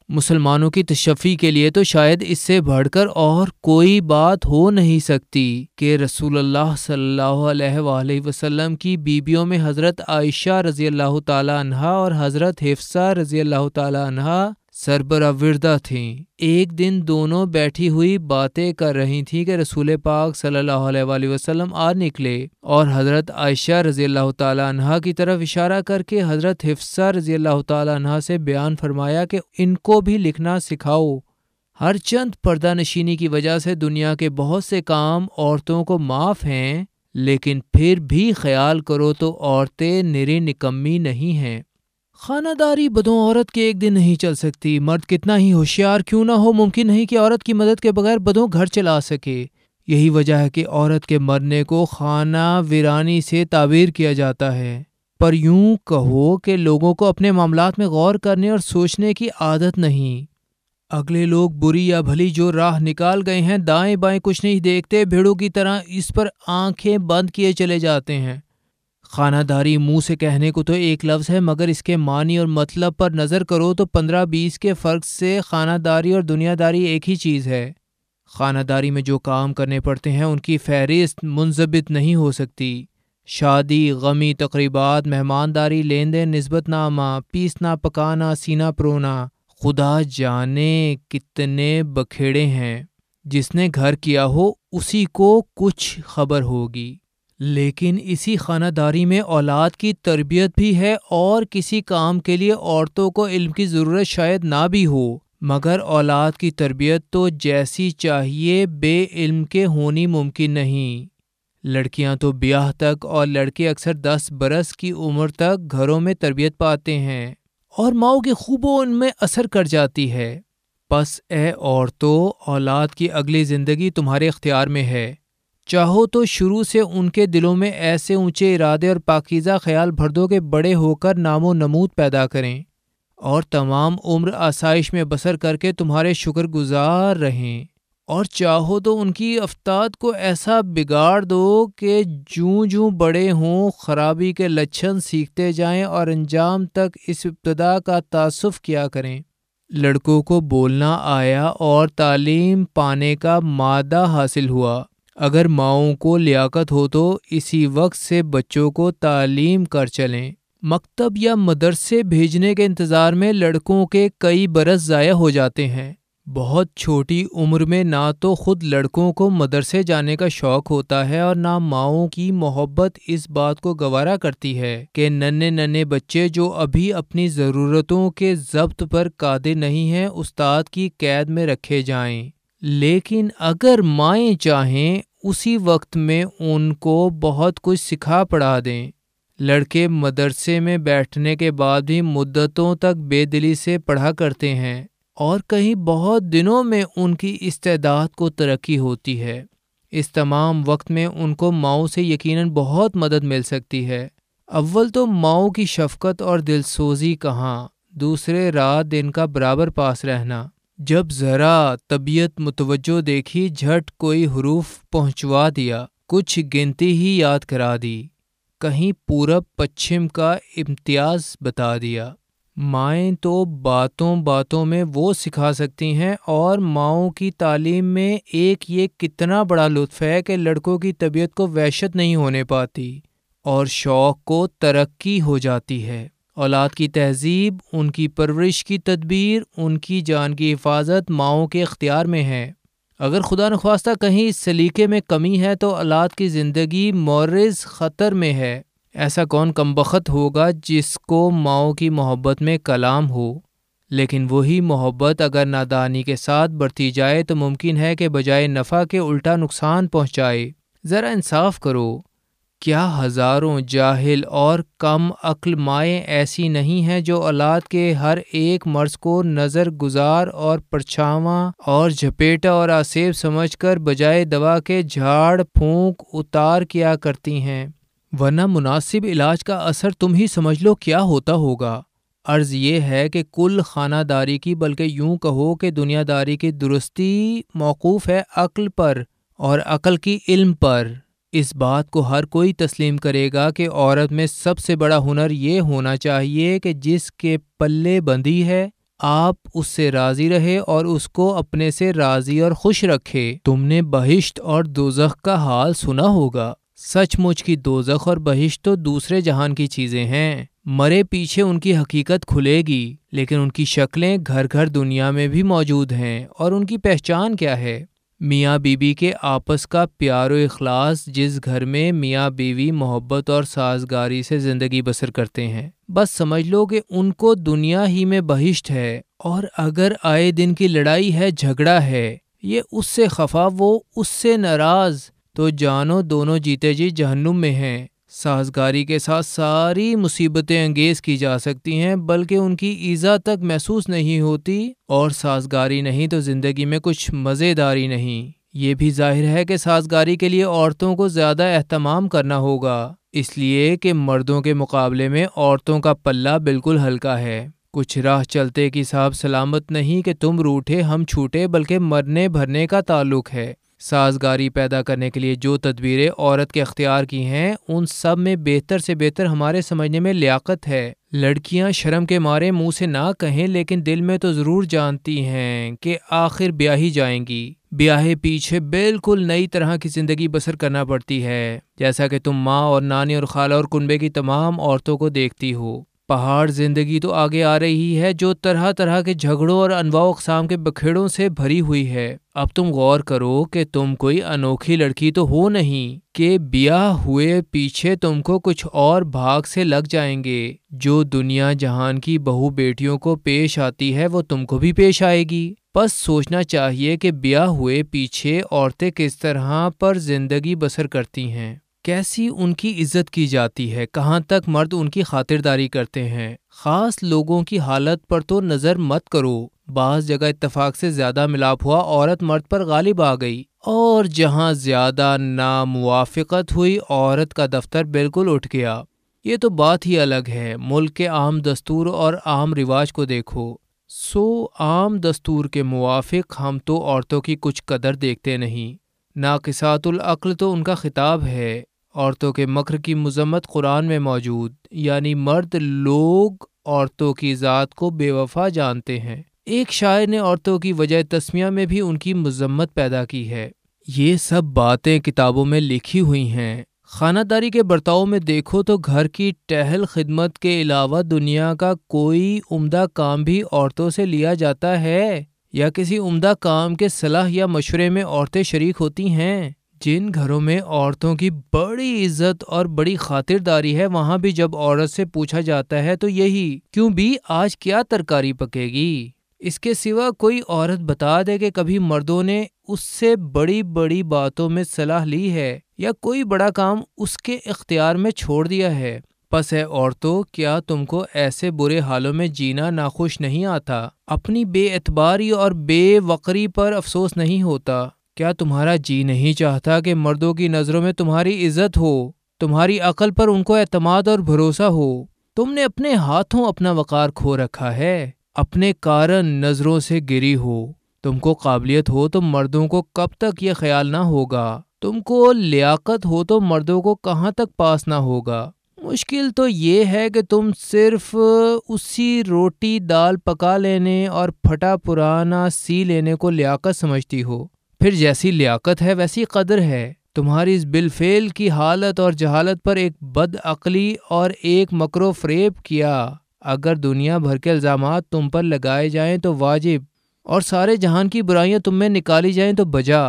مسلمانوں کی تشفی کے لیے تو شاید اس سے بڑھ کر اور کوئی بات ہو نہیں سکتی کہ رسول اللہ صلی اللہ علیہ وآلہ وسلم کی بیویوں میں حضرت عائشہ رضی اللہ تعالیٰ عنہ اور حضرت حفصہ رضی اللہ تعالیٰ عنہ سربراہ تھیں۔ ایک دن دونوں بیٹھی ہوئی باتیں کر رہی تھیں کہ رسول پاک صلی اللہ علیہ وآلہ وسلم آ نکلے اور حضرت عائشہ رضی اللہ تعالیٰ عنہ کی طرف اشارہ کر کے حضرت حفصہ رضی اللہ تعالیٰ عنہ سے بیان فرمایا کہ ان کو بھی لکھنا سکھاؤ۔ ہر چند پردہ نشینی کی وجہ سے دنیا کے بہت سے کام عورتوں کو معاف ہیں، لیکن پھر بھی خیال کرو تو عورتیں نری نکمی نہیں ہیں۔ خانہ داری بدوں عورت کے ایک دن نہیں چل سکتی۔ مرد کتنا ہی ہوشیار کیوں نہ ہو، ممکن نہیں کہ عورت کی مدد کے بغیر بدوں گھر چلا سکے۔ یہی وجہ ہے کہ عورت کے مرنے کو خانہ ویرانی سے تعبیر کیا جاتا ہے۔ پر یوں کہو کہ لوگوں کو اپنے معاملات میں غور کرنے اور سوچنے کی عادت نہیں۔ اگلے لوگ بری یا بھلی جو راہ نکال گئے ہیں، دائیں بائیں کچھ نہیں دیکھتے، بھیڑوں کی طرح اس پر آنکھیں بند کیے چلے جاتے ہیں۔ خانہ داری منہ سے کہنے کو تو ایک لفظ ہے، مگر اس کے معنی اور مطلب پر نظر کرو تو پندرہ بیس کے فرق سے خانہ داری اور دنیا داری ایک ہی چیز ہے۔ خانہ داری میں جو کام کرنے پڑتے ہیں، ان کی فہرست منظبت نہیں ہو سکتی۔ شادی، غمی، تقریبات، مہمانداری، لین دین، نسبت نامہ، پیسنا، پکانا سینا پرونا۔ خدا جانے کتنے بکھیڑے ہیں۔ جس نے گھر کیا ہو، اسی کو کچھ خبر ہوگی۔ لیکن اسی خانہ داری میں اولاد کی تربیت بھی ہے اور کسی کام کے لیے عورتوں کو علم کی ضرورت شاید نہ بھی ہو۔ مگر اولاد کی تربیت تو جیسی چاہیے بے علم کے ہونی ممکن نہیں۔ لڑکیاں تو بیاہ تک اور لڑکے اکثر دس برس کی عمر تک گھروں میں تربیت پاتے ہیں اور ماؤں کی خوبوں ان میں اثر کر جاتی ہے۔ پس اے عورتوں اولاد کی اگلی زندگی تمہارے اختیار میں ہے۔ چاہو تو شروع سے ان کے دلوں میں ایسے اونچے ارادے اور پاکیزہ خیال بھر دو کہ بڑے ہو کر نام و نمود پیدا کریں اور تمام عمر آسائش میں بسر کر کے تمہارے شکر گزار رہیں۔ اور چاہو تو ان کی افتاد کو ایسا بگاڑ دو کہ جوں جوں بڑے ہوں، خرابی کے لچھن سیکھتے جائیں اور انجام تک اس ابتدا کا تعصف کیا کریں۔ لڑکوں کو بولنا آیا اور تعلیم پانے کا مادہ حاصل ہوا۔ اگر ماؤں کو لیاقت ہو تو اسی وقت سے بچوں کو تعلیم کر چلیں۔ مکتب یا مدرسے بھیجنے کے انتظار میں لڑکوں کے کئی برس ضائع ہو جاتے ہیں۔ بہت چھوٹی عمر میں نہ تو خود لڑکوں کو مدرسے جانے کا شوق ہوتا ہے اور نہ ماؤں کی محبت اس بات کو گوارا کرتی ہے کہ ننے ننے بچے جو ابھی اپنی ضرورتوں کے ضبط پر قادر نہیں ہیں، استاد کی قید میں رکھے جائیں۔ لیکن اگر مائیں چاہیں اسی وقت میں ان کو بہت کچھ سکھا پڑھا دیں۔ لڑکے مدرسے میں بیٹھنے کے بعد بھی مدتوں تک بے دلی سے پڑھا کرتے ہیں اور کہیں بہت دنوں میں ان کی استعداد کو ترقی ہوتی ہے۔ اس تمام وقت میں ان کو ماؤں سے یقیناً بہت مدد مل سکتی ہے۔ اول تو ماؤں کی شفقت اور دل سوزی کہاں، دوسرے رات دن کا برابر پاس رہنا۔ جب ذرا طبیعت متوجہ دیکھی، جھٹ کوئی حروف پہنچوا دیا، کچھ گنتی ہی یاد کرا دی، کہیں پورب پچھم کا امتیاز بتا دیا۔ مائیں تو باتوں باتوں میں وہ سکھا سکتی ہیں اور ماؤں کی تعلیم میں ایک یہ کتنا بڑا لطف ہے کہ لڑکوں کی طبیعت کو وحشت نہیں ہونے پاتی اور شوق کو ترقی ہو جاتی ہے۔ اولاد کی تہذیب، ان کی پرورش کی تدبیر، ان کی جان کی حفاظت ماؤں کے اختیار میں ہے۔ اگر خدا نخواستہ کہیں اس سلیقے میں کمی ہے تو اولاد کی زندگی مورز خطر میں ہے۔ ایسا کون کم بخت ہوگا جس کو ماؤں کی محبت میں کلام ہو؟ لیکن وہی محبت اگر نادانی کے ساتھ برتی جائے تو ممکن ہے کہ بجائے نفع کے الٹا نقصان پہنچائے۔ ذرا انصاف کرو۔ کیا ہزاروں جاہل اور کم عقل مائیں ایسی نہیں ہیں جو اولاد کے ہر ایک مرض کو نظر گزار اور پرچھاواں اور جھپیٹا اور آسیب سمجھ کر بجائے دوا کے جھاڑ پھونک اتار کیا کرتی ہیں؟ ورنہ مناسب علاج کا اثر تم ہی سمجھ لو کیا ہوتا ہوگا۔ عرض یہ ہے کہ کل خانہ داری کی، بلکہ یوں کہو کہ دنیا داری کی درستی موقوف ہے عقل پر اور عقل کی علم پر۔ اس بات کو ہر کوئی تسلیم کرے گا کہ عورت میں سب سے بڑا ہنر یہ ہونا چاہیے کہ جس کے پلے بندی ہے، آپ اس سے راضی رہے اور اس کو اپنے سے راضی اور خوش رکھے۔ تم نے بہشت اور دوزخ کا حال سنا ہوگا۔ سچ مچ کی دوزخ اور بہشت تو دوسرے جہان کی چیزیں ہیں۔ مرے پیچھے ان کی حقیقت کھلے گی، لیکن ان کی شکلیں گھر گھر دنیا میں بھی موجود ہیں۔ اور ان کی پہچان کیا ہے؟ میاں بیوی کے آپس کا پیار و اخلاص جس گھر میں میاں بیوی محبت اور سازگاری سے زندگی بسر کرتے ہیں۔ بس سمجھ لو کہ ان کو دنیا ہی میں بہشت ہے اور اگر آئے دن کی لڑائی ہے، جھگڑا ہے، یہ اس سے خفا، وہ اس سے ناراض۔ تو جانو، دونوں جیتے جی جہنم میں ہیں۔ سازگاری کے ساتھ ساری مصیبتیں انگیز کی جا سکتی ہیں، بلکہ ان کی ایزا تک محسوس نہیں ہوتی۔ اور سازگاری نہیں تو زندگی میں کچھ مزیداری نہیں۔ یہ بھی ظاہر ہے کہ سازگاری کے لیے عورتوں کو زیادہ اہتمام کرنا ہوگا۔ اس لیے کہ مردوں کے مقابلے میں عورتوں کا پلہ بالکل ہلکا ہے۔ کچھ راہ چلتے کی صاحب، سلامت نہیں کہ تم روٹے ہم چھوٹے، بلکہ مرنے بھرنے کا تعلق ہے۔ سازگاری پیدا کرنے کے لیے جو تدبیریں عورت کے اختیار کی ہیں، ان سب میں بہتر سے بہتر ہمارے سمجھنے میں لیاقت ہے۔ لڑکیاں شرم کے مارے منہ سے نہ کہیں، لیکن دل میں تو ضرور جانتی ہیں کہ آخر بیاہی جائیں گی۔ بیاہے پیچھے بالکل نئی طرح کی زندگی بسر کرنا پڑتی ہے، جیسا کہ تم ماں اور نانی اور خالہ اور کنبے کی تمام عورتوں کو دیکھتی ہو۔ پہاڑ زندگی تو آگے آ رہی ہے جو طرح طرح کے جھگڑوں اور انواع و اقسام کے بکھیڑوں سے بھری ہوئی ہے۔ اب تم غور کرو کہ تم کوئی انوکھی لڑکی تو ہو نہیں کہ بیاہ ہوئے پیچھے تم کو کچھ اور بھاگ سے لگ جائیں گے۔ جو دنیا جہان کی بہو بیٹیوں کو پیش آتی ہے وہ تم کو بھی پیش آئے گی۔ بس سوچنا چاہیے کہ بیاہ ہوئے پیچھے عورتیں کس طرح پر زندگی بسر کرتی ہیں۔ کیسی ان کی عزت کی جاتی ہے، کہاں تک مرد ان کی خاطرداری کرتے ہیں۔ خاص لوگوں کی حالت پر تو نظر مت کرو۔ بعض جگہ اتفاق سے زیادہ ملاپ ہوا، عورت مرد پر غالب آ گئی۔ اور جہاں زیادہ ناموافقت ہوئی، عورت کا دفتر بالکل اٹھ گیا۔ یہ تو بات ہی الگ ہے، ملک کے عام دستور اور عام رواج کو دیکھو۔ سو عام دستور کے موافق ہم تو عورتوں کی کچھ قدر دیکھتے نہیں۔ ناقصات العقل تو ان کا خطاب ہے۔ عورتوں کے مکر کی مذمت قرآن میں موجود یعنی مرد لوگ عورتوں کی ذات کو بے وفا جانتے ہیں۔ ایک شاعر نے عورتوں کی وجہ تسمیہ میں بھی ان کی مذمت پیدا کی ہے۔ یہ سب باتیں کتابوں میں لکھی ہوئی ہیں۔ خانہ داری کے برتاؤ میں دیکھو تو گھر کی ٹہل خدمت کے علاوہ دنیا کا کوئی عمدہ کام بھی عورتوں سے لیا جاتا ہے، یا کسی عمدہ کام کے صلاح یا مشورے میں عورتیں شریک ہوتی ہیں۔ جن گھروں میں عورتوں کی بڑی عزت اور بڑی خاطرداری ہے، وہاں بھی جب عورت سے پوچھا جاتا ہے تو یہی، کیوں بھی؟ آج کیا ترکاری پکے گی؟ اس کے سوا کوئی عورت بتا دے کہ کبھی مردوں نے اس سے بڑی بڑی باتوں میں صلاح لی ہے یا کوئی بڑا کام اس کے اختیار میں چھوڑ دیا ہے۔ پس ہے عورتوں کیا تم کو ایسے برے حالوں میں جینا ناخوش نہیں آتا؟ اپنی بے اعتباری اور بے وقری پر افسوس نہیں ہوتا۔ کیا تمہارا جی نہیں چاہتا کہ مردوں کی نظروں میں تمہاری عزت ہو؟ تمہاری عقل پر ان کو اعتماد اور بھروسہ ہو؟ تم نے اپنے ہاتھوں اپنا وقار کھو رکھا ہے، اپنے کارن نظروں سے گری ہو۔ تم کو قابلیت ہو تو مردوں کو کب تک یہ خیال نہ ہوگا؟ تم کو لیاقت ہو تو مردوں کو کہاں تک پاس نہ ہوگا؟ مشکل تو یہ ہے کہ تم صرف اسی روٹی دال پکا لینے اور پھٹا پرانا سی لینے کو لیاقت سمجھتی ہو۔ پھر جیسی لیاقت ہے ویسی قدر ہے۔ تمہاری اس بالفعل کی حالت اور جہالت پر ایک بد عقلی اور ایک مکرو فریب کیا۔ اگر دنیا بھر کے الزامات تم پر لگائے جائیں تو واجب، اور سارے جہان کی برائیاں تم میں نکالی جائیں تو بجا۔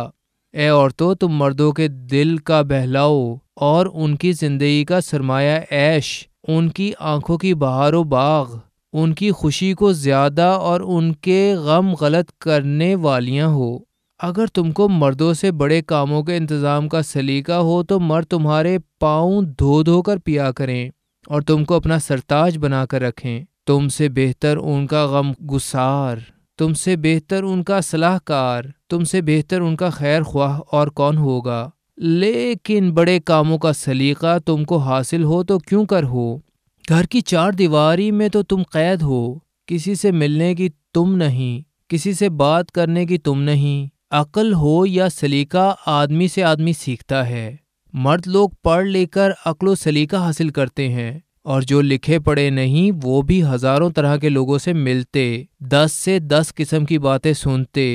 اے عورتوں تم مردوں کے دل کا بہلاؤ اور ان کی زندگی کا سرمایہ ایش ان کی آنکھوں کی بہار و باغ، ان کی خوشی کو زیادہ اور ان کے غم غلط کرنے والیاں ہو۔ اگر تم کو مردوں سے بڑے کاموں کے انتظام کا سلیقہ ہو تو مرد تمہارے پاؤں دھو دھو کر پیا کریں اور تم کو اپنا سرتاج بنا کر رکھیں۔ تم سے بہتر ان کا غم گسار تم سے بہتر ان کا صلاح کار تم سے بہتر ان کا خیر خواہ اور کون ہوگا۔ لیکن بڑے کاموں کا سلیقہ تم کو حاصل ہو تو کیوں کر ہو؟ گھر کی چار دیواری میں تو تم قید ہو، کسی سے ملنے کی تم نہیں، کسی سے بات کرنے کی تم نہیں۔ عقل ہو یا سلیقہ، آدمی سے آدمی سیکھتا ہے۔ مرد لوگ پڑھ لے کر عقل و سلیقہ حاصل کرتے ہیں، اور جو لکھے پڑھے نہیں، وہ بھی ہزاروں طرح کے لوگوں سے ملتے، دس سے دس قسم کی باتیں سنتے۔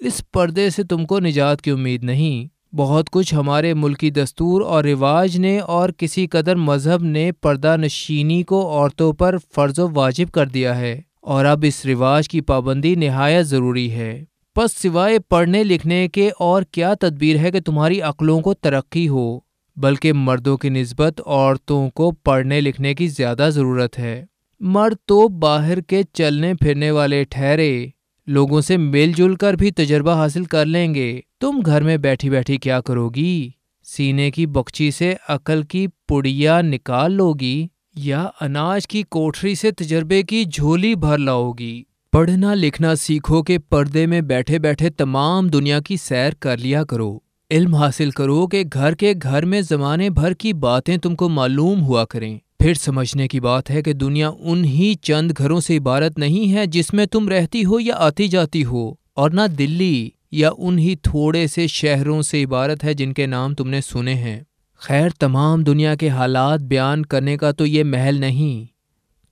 اس پردے سے تم کو نجات کی امید نہیں۔ بہت کچھ ہمارے ملکی دستور اور رواج نے اور کسی قدر مذہب نے پردہ نشینی کو عورتوں پر فرض و واجب کر دیا ہے، اور اب اس رواج کی پابندی نہایت ضروری ہے۔ بس سوائے پڑھنے لکھنے کے اور کیا تدبیر ہے کہ تمہاری عقلوں کو ترقی ہو، بلکہ مردوں کی نسبت عورتوں کو پڑھنے لکھنے کی زیادہ ضرورت ہے۔ مرد تو باہر کے چلنے پھرنے والے ٹھہرے، لوگوں سے مل جل کر بھی تجربہ حاصل کر لیں گے۔ تم گھر میں بیٹھی بیٹھی کیا کرو گی؟ سینے کی بخچی سے عقل کی پڑیا نکال لو گی یا اناج کی کوٹری سے تجربے کی جھولی بھر لاؤ گی؟ پڑھنا لکھنا سیکھو کہ پردے میں بیٹھے بیٹھے تمام دنیا کی سیر کر لیا کرو۔ علم حاصل کرو کہ گھر کے گھر میں زمانے بھر کی باتیں تم کو معلوم ہوا کریں۔ پھر سمجھنے کی بات ہے کہ دنیا ان ہی چند گھروں سے عبارت نہیں ہے جس میں تم رہتی ہو یا آتی جاتی ہو، اور نہ دلی یا ان ہی تھوڑے سے شہروں سے عبارت ہے جن کے نام تم نے سنے ہیں۔ خیر، تمام دنیا کے حالات بیان کرنے کا تو یہ محل نہیں۔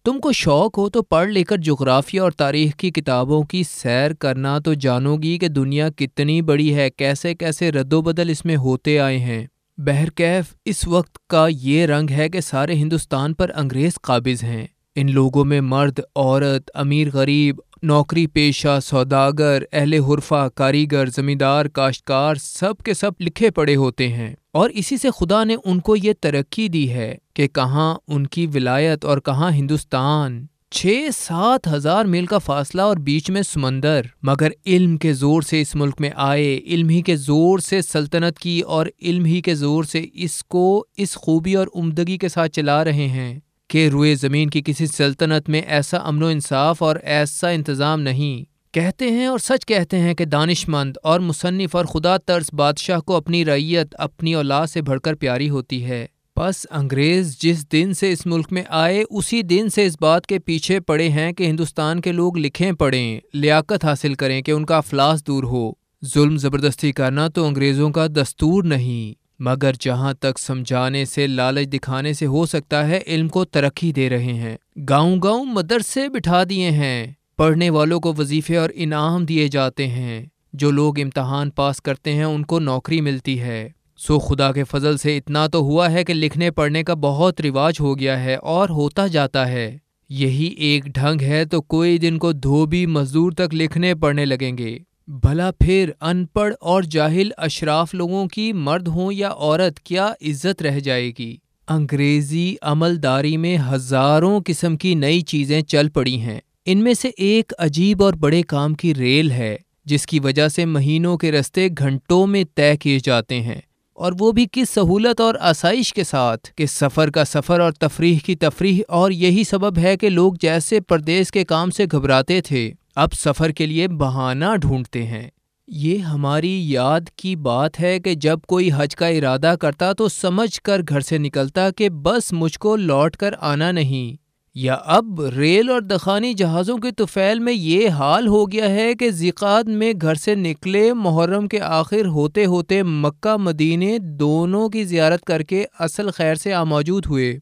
تم کو شوق ہو تو پڑھ لے کر جغرافیہ اور تاریخ کی کتابوں کی سیر کرنا تو جانو گی کہ دنیا کتنی بڑی ہے، کیسے کیسے رد و بدل اس میں ہوتے آئے ہیں۔ بہرکیف، اس وقت کا یہ رنگ ہے کہ سارے ہندوستان پر انگریز قابض ہیں۔ ان لوگوں میں مرد، عورت، امیر غریب نوکری پیشہ، سوداگر، اہل حرفہ، کاریگر، زمیندار، کاشتکار سب کے سب لکھے پڑے ہوتے ہیں۔ اور اسی سے خدا نے ان کو یہ ترقی دی ہے کہ کہاں ان کی ولایت اور کہاں ہندوستان۔ چھ سات ہزار میل کا فاصلہ اور بیچ میں سمندر، مگر علم کے زور سے اس ملک میں آئے، علم ہی کے زور سے سلطنت کی اور علم ہی کے زور سے اس کو اس خوبی اور عمدگی کے ساتھ چلا رہے ہیں۔ کہ روئے زمین کی کسی سلطنت میں ایسا امن و انصاف اور ایسا انتظام نہیں۔ کہتے ہیں اور سچ کہتے ہیں کہ دانش مند اور مصنف اور خدا طرز بادشاہ کو اپنی ریت اپنی اولاد سے بڑھ کر پیاری ہوتی ہے۔ بس انگریز جس دن سے اس ملک میں آئے، اسی دن سے اس بات کے پیچھے پڑے ہیں کہ ہندوستان کے لوگ لکھیں پڑھیں، لیاقت حاصل کریں کہ ان کا افلاس دور ہو۔ ظلم زبردستی کرنا تو انگریزوں کا دستور نہیں۔ مگر جہاں تک سمجھانے سے، لالچ دکھانے سے ہو سکتا ہے، علم کو ترقی دے رہے ہیں۔ گاؤں گاؤں مدرسے بٹھا دیے ہیں۔ پڑھنے والوں کو وظیفے اور انعام دیے جاتے ہیں۔ جو لوگ امتحان پاس کرتے ہیں، ان کو نوکری ملتی ہے۔ سو خدا کے فضل سے اتنا تو ہوا ہے کہ لکھنے، پڑھنے کا بہت رواج ہو گیا ہے اور ہوتا جاتا ہے۔ یہی ایک ڈھنگ ہے تو کوئی دن کو دھوبی مزدور تک لکھنے، پڑھنے لگیں گے۔ بھلا پھر ان پڑھ اور جاہل اشراف لوگوں کی مرد ہوں یا عورت، کیا عزت رہ جائے گی؟ انگریزی عمل داری میں ہزاروں قسم کی نئی چیزیں چل پڑی ہیں۔ ان میں سے ایک عجیب اور بڑے کام کی ریل ہے، جس کی وجہ سے مہینوں کے رستے گھنٹوں میں طے کیے جاتے ہیں۔ اور وہ بھی کس سہولت اور آسائش کے ساتھ کہ سفر کا سفر اور تفریح کی تفریح، اور یہی سبب ہے کہ لوگ جیسے پردیس کے کام سے گھبراتے تھے۔ اب سفر کے لیے بہانہ ڈھونڈتے ہیں۔ یہ ہماری یاد کی بات ہے کہ جب کوئی حج کا ارادہ کرتا تو سمجھ کر گھر سے نکلتا کہ بس مجھ کو لوٹ کر آنا نہیں۔ یا اب ریل اور دخانی جہازوں کے توفیل میں یہ حال ہو گیا ہے کہ زیقات میں گھر سے نکلے محرم کے آخر ہوتے ہوتے مکہ مدینے دونوں کی زیارت کر کے اصل خیر سے آموجود ہوئے۔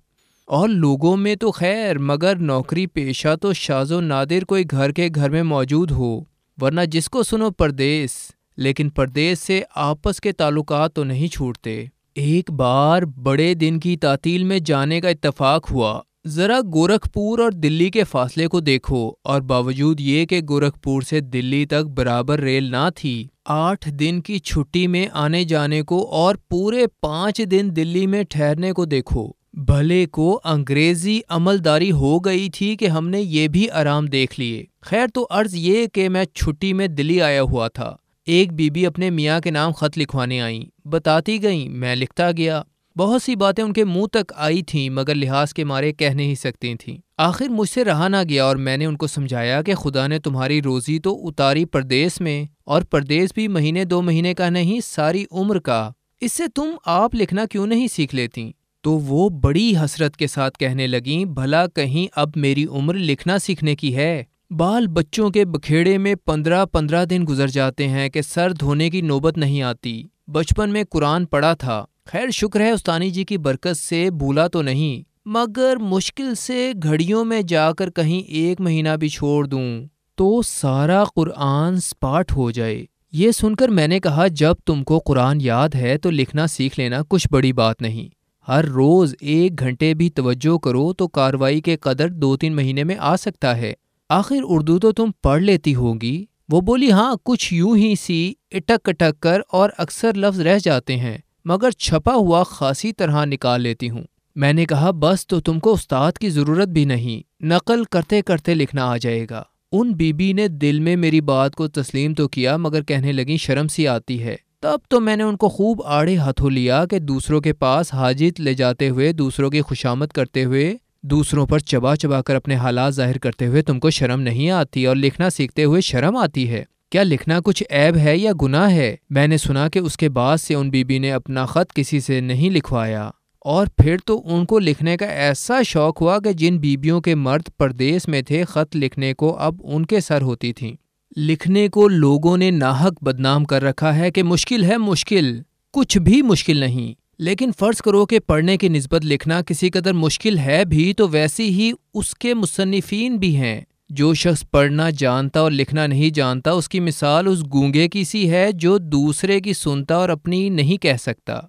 اور لوگوں میں تو خیر، مگر نوکری پیشہ تو شاز و نادر کوئی گھر کے گھر میں موجود ہو، ورنہ جس کو سنو پردیس۔ لیکن پردیس سے آپس کے تعلقات تو نہیں چھوٹتے۔ ایک بار بڑے دن کی تعطیل میں جانے کا اتفاق ہوا۔ ذرا گورکھپور اور دلی کے فاصلے کو دیکھو، اور باوجود یہ کہ گورکھپور سے دلی تک برابر ریل نہ تھی، آٹھ دن کی چھٹی میں آنے جانے کو اور پورے پانچ دن دلی میں ٹھہرنے کو دیکھو۔ بھلے کو انگریزی عمل داری ہو گئی تھی کہ ہم نے یہ بھی آرام دیکھ لیے۔ خیر تو عرض یہ کہ میں چھٹی میں دلی آیا ہوا تھا۔ ایک بی بی اپنے میاں کے نام خط لکھوانے آئیں۔ بتاتی گئیں، میں لکھتا گیا۔ بہت سی باتیں ان کے منہ تک آئی تھیں، مگر لحاظ کے مارے کہہ نہیں سکتی تھیں۔ آخر مجھ سے رہا نہ گیا اور میں نے ان کو سمجھایا کہ خدا نے تمہاری روزی تو اتاری پردیس میں، اور پردیس بھی مہینے دو مہینے کا نہیں، ساری عمر کا۔ اس سے تم آپ لکھنا کیوں نہیں سیکھ لیتی تو وہ بڑی حسرت کے ساتھ کہنے لگیں، بھلا کہیں اب میری عمر لکھنا سیکھنے کی ہے؟ بال بچوں کے بکھیڑے میں پندرہ پندرہ دن گزر جاتے ہیں کہ سر دھونے کی نوبت نہیں آتی۔ بچپن میں قرآن پڑھا تھا۔ خیر، شکر ہے استانی جی کی برکت سے بھولا تو نہیں، مگر مشکل سے گھڑیوں میں جا کر کہیں ایک مہینہ بھی چھوڑ دوں تو سارا قرآن سپاٹ ہو جائے۔ یہ سن کر میں نے کہا، جب تم کو قرآن یاد ہے تو لکھنا سیکھ لینا کچھ بڑی بات نہیں۔ ہر روز ایک گھنٹے بھی توجہ کرو تو کاروائی کے قدر دو تین مہینے میں آ سکتا ہے۔ آخر اردو تو تم پڑھ لیتی ہوگی۔ وہ بولی ہاں کچھ یوں ہی سی، اٹک اٹک کر اور اکثر لفظ رہ جاتے ہیں، مگر چھپا ہوا خاصی طرح نکال لیتی ہوں۔ میں نے کہا، بس تو تم کو استاد کی ضرورت بھی نہیں۔ نقل کرتے کرتے لکھنا آ جائے گا۔ ان بی بی نے دل میں میری بات کو تسلیم تو کیا، مگر کہنے لگی شرم سی آتی ہے۔ تب تو میں نے ان کو خوب آڑے ہاتھوں لیا کہ دوسروں کے پاس حاجت لے جاتے ہوئے، دوسروں کی خوشامد کرتے ہوئے، دوسروں پر چبا چبا کر اپنے حالات ظاہر کرتے ہوئے تم کو شرم نہیں آتی اور لکھنا سیکھتے ہوئے شرم آتی ہے۔ کیا لکھنا کچھ عیب ہے یا گناہ ہے؟ میں نے سنا کہ اس کے بعد سے ان بی بی نے اپنا خط کسی سے نہیں لکھوایا۔ اور پھر تو ان کو لکھنے کا ایسا شوق ہوا کہ جن بیبیوں کے مرد پردیس میں تھے، خط لکھنے کو اب ان کے سر ہوتی تھیں۔ لکھنے کو لوگوں نے ناحق بدنام کر رکھا ہے کہ مشکل ہے مشکل، کچھ بھی مشکل نہیں۔ لیکن فرض کرو کہ پڑھنے کی نسبت لکھنا کسی قدر مشکل ہے بھی، تو ویسی ہی اس کے مصنفین بھی ہیں۔ جو شخص پڑھنا جانتا اور لکھنا نہیں جانتا، اس کی مثال اس گونگے کی سی ہے جو دوسرے کی سنتا اور اپنی نہیں کہہ سکتا۔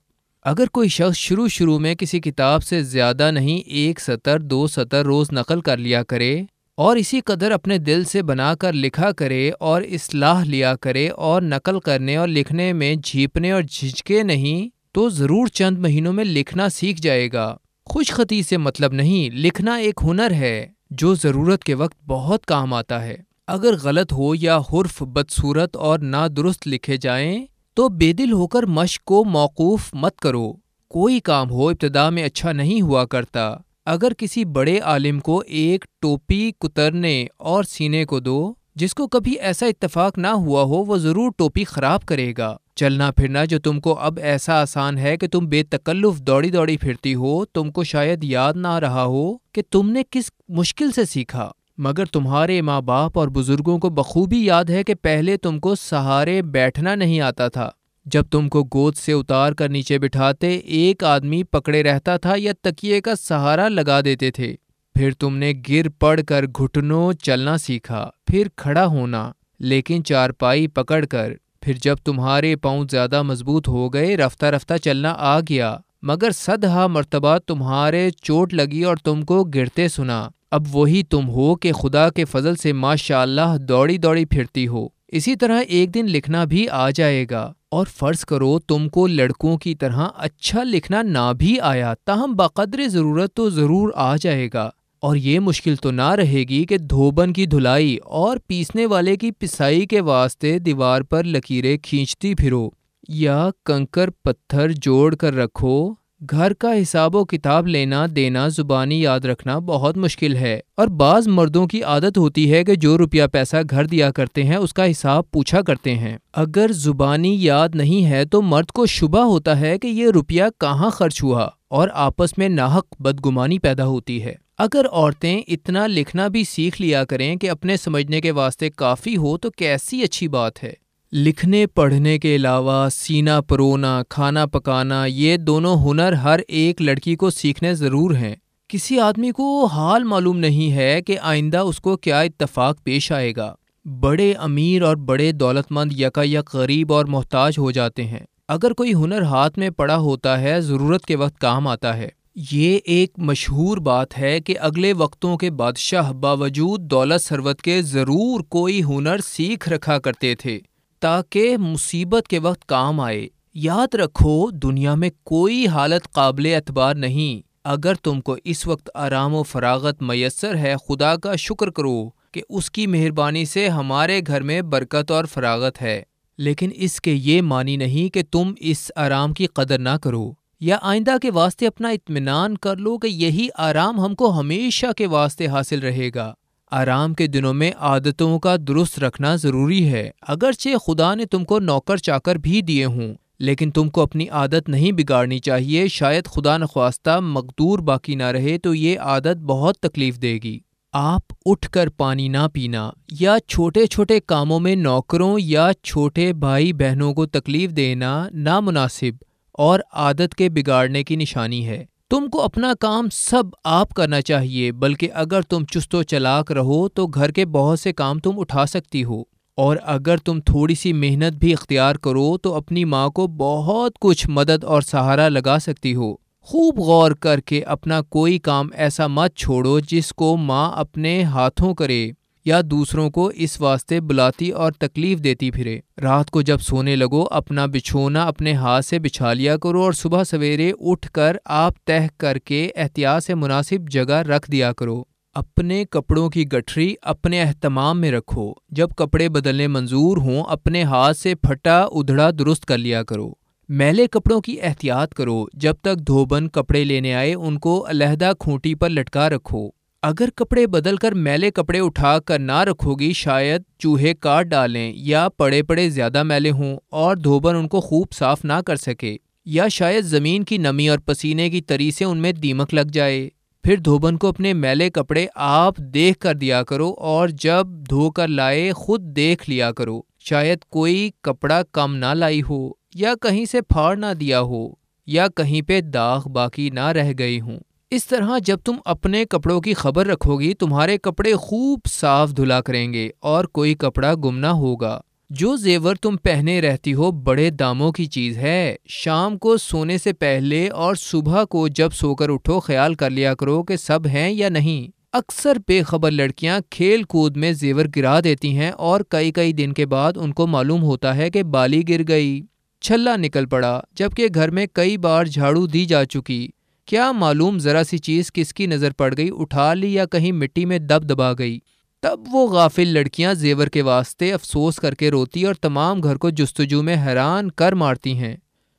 اگر کوئی شخص شروع شروع میں کسی کتاب سے زیادہ نہیں، ایک سطر، دو سطر روز نقل کر لیا کرے اور اسی قدر اپنے دل سے بنا کر لکھا کرے اور اصلاح لیا کرے اور نقل کرنے اور لکھنے میں جھیپنے اور جھجکے نہیں تو ضرور چند مہینوں میں لکھنا سیکھ جائے گا۔ خوش خطی سے مطلب نہیں، لکھنا ایک ہنر ہے جو ضرورت کے وقت بہت کام آتا ہے۔ اگر غلط ہو یا حرف بدصورت اور نادرست لکھے جائیں تو بے دل ہو کر مشق کو موقوف مت کرو۔ کوئی کام ہو ابتدا میں اچھا نہیں ہوا کرتا۔ اگر کسی بڑے عالم کو ایک ٹوپی کترنے اور سینے کو دو، جس کو کبھی ایسا اتفاق نہ ہوا ہو، وہ ضرور ٹوپی خراب کرے گا۔ چلنا پھرنا، جو تم کو اب ایسا آسان ہے کہ تم بے تکلف دوڑی دوڑی پھرتی ہو، تم کو شاید یاد نہ رہا ہو کہ تم نے کس مشکل سے سیکھا۔ مگر تمہارے ماں باپ اور بزرگوں کو بخوبی یاد ہے کہ پہلے تم کو سہارے بیٹھنا نہیں آتا تھا۔ جب تم کو گود سے اتار کر نیچے بٹھاتے، ایک آدمی پکڑے رہتا تھا یا تکیے کا سہارا لگا دیتے تھے۔ پھر تم نے گر پڑ کر گھٹنوں چلنا سیکھا، پھر کھڑا ہونا، لیکن چارپائی پکڑ کر۔ پھر جب تمہارے پاؤں زیادہ مضبوط ہو گئے، رفتہ رفتہ چلنا آ گیا۔ مگر سدہا مرتبہ تمہارے چوٹ لگی اور تم کو گرتے سنا۔ اب وہی تم ہو کہ خدا کے فضل سے ماشاء اللہ دوڑی دوڑی پھرتی ہو۔ اسی طرح ایک دن لکھنا بھی آ جائے گا اور فرض کرو تم کو لڑکوں کی طرح اچھا لکھنا نہ بھی آیا، تاہم بقدر ضرورت تو ضرور آ جائے گا۔ اور یہ مشکل تو نہ رہے گی کہ دھوبن کی دھلائی اور پیسنے والے کی پسائی کے واسطے دیوار پر لکیریں کھینچتی پھرو۔ یا کنکر پتھر جوڑ کر رکھو۔ گھر کا حساب و کتاب لینا، دینا، زبانی یاد رکھنا بہت مشکل ہے اور بعض مردوں کی عادت ہوتی ہے کہ جو روپیہ پیسہ گھر دیا کرتے ہیں، اس کا حساب پوچھا کرتے ہیں۔ اگر زبانی یاد نہیں ہے تو مرد کو شبہ ہوتا ہے کہ یہ روپیہ کہاں خرچ ہوا اور آپس میں ناحق بدگمانی پیدا ہوتی ہے۔ اگر عورتیں اتنا لکھنا بھی سیکھ لیا کریں کہ اپنے سمجھنے کے واسطے کافی ہو تو کیسی اچھی بات ہے۔ لکھنے، پڑھنے کے علاوہ سینا، پرونا، کھانا پکانا، یہ دونوں ہنر ہر ایک لڑکی کو سیکھنے ضرور ہیں۔ کسی آدمی کو حال معلوم نہیں ہے کہ آئندہ اس کو کیا اتفاق پیش آئے گا۔ بڑے امیر اور بڑے دولت مند یکا یک غریب اور محتاج ہو جاتے ہیں۔ اگر کوئی ہنر ہاتھ میں پڑا ہوتا ہے، ضرورت کے وقت کام آتا ہے۔ یہ ایک مشہور بات ہے کہ اگلے وقتوں کے بادشاہ باوجود دولت ثروت کے ضرور کوئی ہنر سیکھ رکھا کرتے تھے۔ تاکہ مصیبت کے وقت کام آئے۔ یاد رکھو، دنیا میں کوئی حالت قابل اعتبار نہیں۔ اگر تم کو اس وقت آرام و فراغت میسر ہے، خدا کا شکر کرو کہ اس کی مہربانی سے ہمارے گھر میں برکت اور فراغت ہے۔ لیکن اس کے یہ معنی نہیں کہ تم اس آرام کی قدر نہ کرو۔ یا آئندہ کے واسطے اپنا اطمینان کر لو کہ یہی آرام ہم کو ہمیشہ کے واسطے حاصل رہے گا۔ آرام کے دنوں میں عادتوں کا درست رکھنا ضروری ہے۔ اگرچہ خدا نے تم کو نوکر چاکر بھی دیے ہوں، لیکن تم کو اپنی عادت نہیں بگاڑنی چاہیے۔ شاید خدا نخواستہ مقدور باقی نہ رہے تو یہ عادت بہت تکلیف دے گی۔ آپ اٹھ کر پانی نہ پینا یا چھوٹے چھوٹے کاموں میں نوکروں یا چھوٹے بھائی بہنوں کو تکلیف دینا نامناسب اور عادت کے بگاڑنے کی نشانی ہے۔ تم کو اپنا کام سب آپ کرنا چاہیے، بلکہ اگر تم چست و چلاک رہو تو گھر کے بہت سے کام تم اٹھا سکتی ہو۔ اور اگر تم تھوڑی سی محنت بھی اختیار کرو تو اپنی ماں کو بہت کچھ مدد اور سہارا لگا سکتی ہو۔ خوب غور کر کے اپنا کوئی کام ایسا مت چھوڑو جس کو ماں اپنے ہاتھوں کرے۔ یا دوسروں کو اس واسطے بلاتی اور تکلیف دیتی پھرے۔ رات کو جب سونے لگو، اپنا بچھونا اپنے ہاتھ سے بچھا لیا کرو اور صبح سویرے اٹھ کر آپ تہ کر کے احتیاط سے مناسب جگہ رکھ دیا کرو۔ اپنے کپڑوں کی گٹھری اپنے اہتمام میں رکھو۔ جب کپڑے بدلنے منظور ہوں، اپنے ہاتھ سے پھٹا ادھڑا درست کر لیا کرو۔ میلے کپڑوں کی احتیاط کرو۔ جب تک دھوبن کپڑے لینے آئے، ان کو علیحدہ کھوٹی پر لٹکا رکھو۔ اگر کپڑے بدل کر میلے کپڑے اٹھا کر نہ رکھو گی شاید چوہے کاٹ ڈالیں یا پڑے پڑے زیادہ میلے ہوں اور دھوبن ان کو خوب صاف نہ کر سکے، یا شاید زمین کی نمی اور پسینے کی تری سے ان میں دیمک لگ جائے۔ پھر دھوبن کو اپنے میلے کپڑے آپ دیکھ کر دیا کرو اور جب دھو کر لائے خود دیکھ لیا کرو۔ شاید کوئی کپڑا کم نہ لائی ہو یا کہیں سے پھاڑ نہ دیا ہو یا کہیں پہ داغ باقی نہ رہ گئی ہوں۔ اس طرح جب تم اپنے کپڑوں کی خبر رکھو گی، تمہارے کپڑے خوب صاف دھلا کریں گے اور کوئی کپڑا گم نہ ہوگا۔ جو زیور تم پہنے رہتی ہو، بڑے داموں کی چیز ہے۔ شام کو سونے سے پہلے اور صبح کو جب سو کر اٹھو، خیال کر لیا کرو کہ سب ہیں یا نہیں۔ اکثر بے خبر لڑکیاں کھیل کود میں زیور گرا دیتی ہیں اور کئی کئی دن کے بعد ان کو معلوم ہوتا ہے کہ بالی گر گئی۔ چھلا نکل پڑا، جبکہ گھر میں کئی بار جھاڑو دی جا چکی۔ کیا معلوم ذرا سی چیز کس کی نظر پڑ گئی، اٹھا لی یا کہیں مٹی میں دب دبا گئی۔ تب وہ غافل لڑکیاں زیور کے واسطے افسوس کر کے روتی اور تمام گھر کو جستجو میں حیران کر مارتی ہیں۔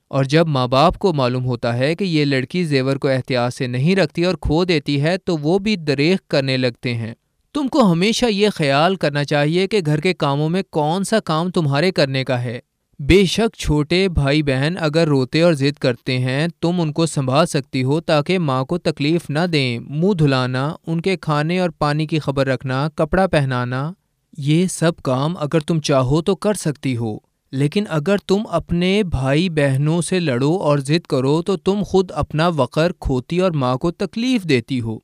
اور جب ماں باپ کو معلوم ہوتا ہے کہ یہ لڑکی زیور کو احتیاط سے نہیں رکھتی اور کھو دیتی ہے، تو وہ بھی دریغ کرنے لگتے ہیں۔ تم کو ہمیشہ یہ خیال کرنا چاہیے کہ گھر کے کاموں میں کون سا کام تمہارے کرنے کا ہے۔ بے شک چھوٹے بھائی بہن اگر روتے اور ضد کرتے ہیں، تم ان کو سنبھال سکتی ہو تاکہ ماں کو تکلیف نہ دیں۔ منہ دھلانا، ان کے کھانے اور پانی کی خبر رکھنا، کپڑا پہنانا، یہ سب کام اگر تم چاہو تو کر سکتی ہو۔ لیکن اگر تم اپنے بھائی بہنوں سے لڑو اور ضد کرو تو تم خود اپنا وقر، کھوتی اور ماں کو تکلیف دیتی ہو۔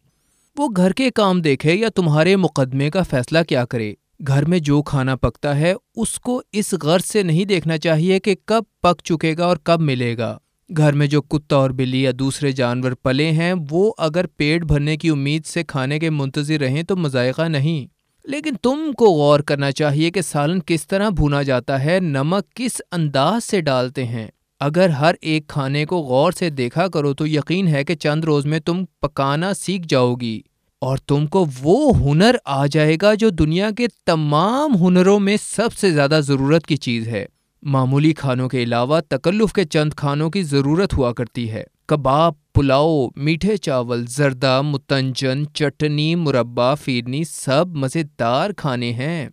وہ گھر کے کام دیکھے یا تمہارے مقدمے کا فیصلہ کیا کرے؟ گھر میں جو کھانا پکتا ہے، اس کو اس غرض سے نہیں دیکھنا چاہیے کہ کب پک چکے گا اور کب ملے گا۔ گھر میں جو کتا اور بلی یا دوسرے جانور پلے ہیں، وہ اگر پیٹ بھرنے کی امید سے کھانے کے منتظر رہیں تو مذائقہ نہیں۔ لیکن تم کو غور کرنا چاہیے کہ سالن کس طرح بھونا جاتا ہے، نمک کس انداز سے ڈالتے ہیں۔ اگر ہر ایک کھانے کو غور سے دیکھا کرو تو یقین ہے کہ چند روز میں تم پکانا سیکھ جاؤ گی۔ اور تم کو وہ ہنر آ جائے گا جو دنیا کے تمام ہنروں میں سب سے زیادہ ضرورت کی چیز ہے۔ معمولی کھانوں کے علاوہ تکلف کے چند کھانوں کی ضرورت ہوا کرتی ہے۔ کباب، پلاؤ، میٹھے چاول، زردہ، متنجن، چٹنی، مربع، فیرنی سب مزیدار کھانے ہیں۔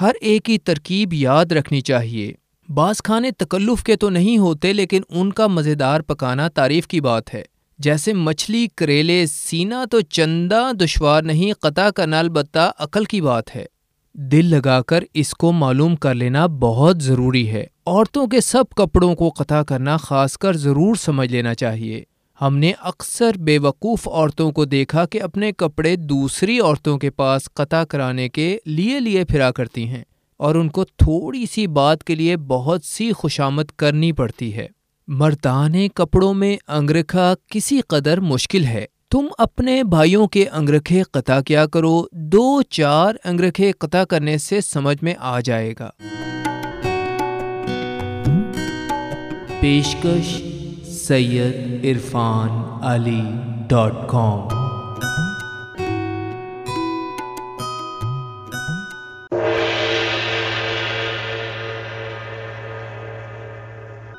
ہر ایک کی ترکیب یاد رکھنی چاہیے۔ بعض کھانے تکلف کے تو نہیں ہوتے لیکن ان کا مزیدار پکانا تعریف کی بات ہے۔ جیسے مچھلی، کریلے سینا تو چندہ دشوار نہیں، قطع کرنا البتہ عقل کی بات ہے۔ دل لگا کر اس کو معلوم کر لینا بہت ضروری ہے۔ عورتوں کے سب کپڑوں کو قطع کرنا خاص کر ضرور سمجھ لینا چاہیے۔ ہم نے اکثر بے وقوف عورتوں کو دیکھا کہ اپنے کپڑے دوسری عورتوں کے پاس قطع کرانے کے لیے لیے پھرا کرتی ہیں اور ان کو تھوڑی سی بات کے لیے بہت سی خوشامد کرنی پڑتی ہے۔ مردانے کپڑوں میں انگرکھا کسی قدر مشکل ہے۔ تم اپنے بھائیوں کے انگرکھے قطع کیا کرو، دو چار انگرکھے قطع کرنے سے سمجھ میں آ جائے گا۔ پیشکش سید عرفان علی ڈاٹ کام۔